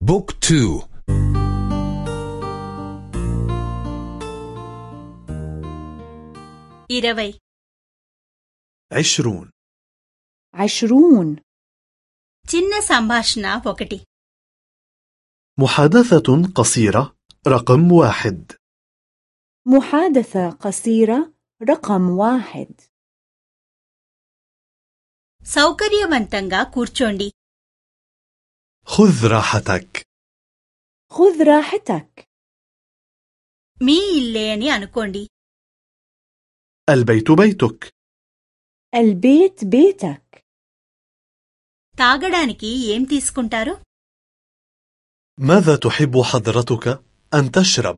بوك تو ఇరవై عشرون عشرون చిన్న సంభాషణ ఒకటి محادثة قصيرة رقم واحد محادثة قصيرة رقم واحد సౌకర్యవంతంగా కూర్చోండి خذ راحتك خذ راحتك మీ ఇల్లే అని అనుకోండి البيت بيتك البيت بيتك తాగడానికి ఏం తీసుకుంటారు ماذا تحب حضرتك أن تشرب؟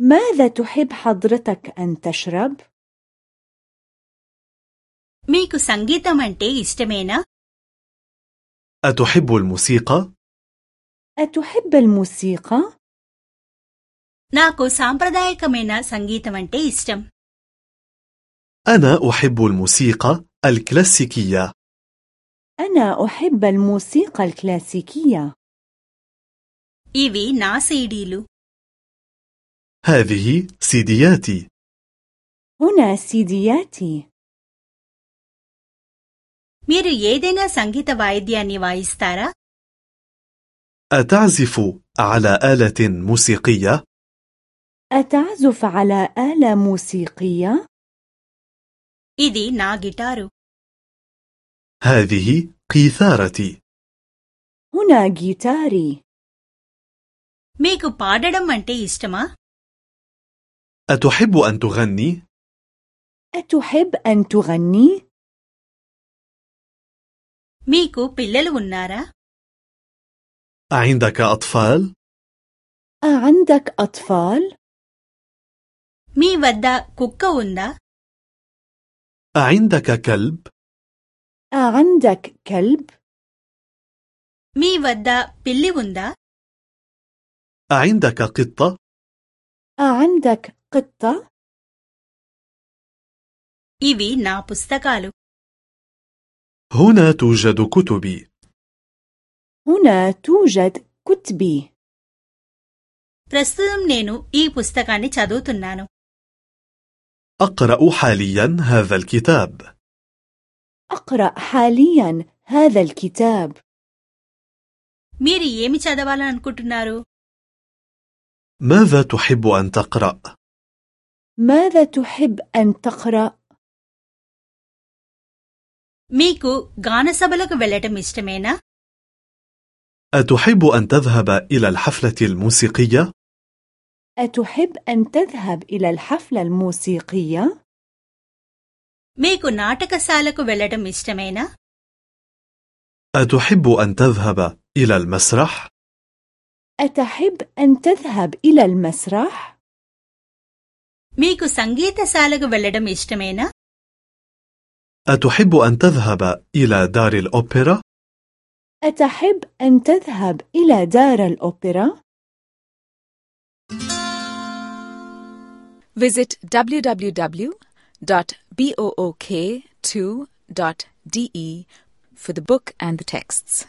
ماذا تحب حضرتك أن تشرب؟ మీకు సంగీతం అంటే ఇష్టమేనా أتحب الموسيقى؟ أتحب الموسيقى؟ నాకు సాంప్రదాయకమైన సంగీతం అంటే ఇష్టం أنا أحب الموسيقى الكلاسيكية أنا أحب الموسيقى الكلاسيكية ఇవి నా సీడీలు هذه سيدياتي هنا سيدياتي మీరు ఏదైనా సంగీత వాయిద్యాన్ని వాయిస్తారా أتعزف على آلة موسيقية؟ أتعزف على آلة موسيقية؟ ఇది నా గిటారు هذه قيثارتي هنا جيتاري మీకు పాడడం అంటే ఇష్టమా أتحب أن تغني؟ أتحب أن تغني؟ మీకు పిల్లలు ఉన్నారా أعندك أطفال؟ أعندك أطفال؟ మీ వద్ద కుక్క ఉందా أعندك كلب؟ أعندك كلب؟ మీ వద్ద పిల్లి ఉందా أعندك قطة؟ أعندك قطة؟ ఇవి నా పుస్తకాలు هنا توجد كتبي هنا توجد كتبي ప్రస్తుతం నేను ఈ పుస్తకాన్ని చదువుతున్నాను أقرأ حاليا هذا الكتاب أقرأ حاليا هذا الكتاب మీరు ఏమి చదవాలనుకుంటున్నారు ماذا تحب أن تقرأ؟ ماذا تحب أن تقرأ؟ మీకు గానసభలకు వెళ్ళటం ఇష్టమేనా أتحب أن تذهب إلى الحفلة الموسيقية؟ أتحب أن تذهب إلى الحفلة الموسيقية؟ మీకు నాటకశాలకు వెళ్ళటం ఇష్టమేనా أتحب أن تذهب إلى المسرح؟ أتحب أن تذهب إلى المسرح؟ మీకు సంగీతశాలకు వెళ్ళడం ఇష్టమేనా أتحب أن تذهب إلى دار الأوبرا؟ أتحب أن تذهب إلى دار الأوبرا؟ Visit www.book2.de for the book and the texts.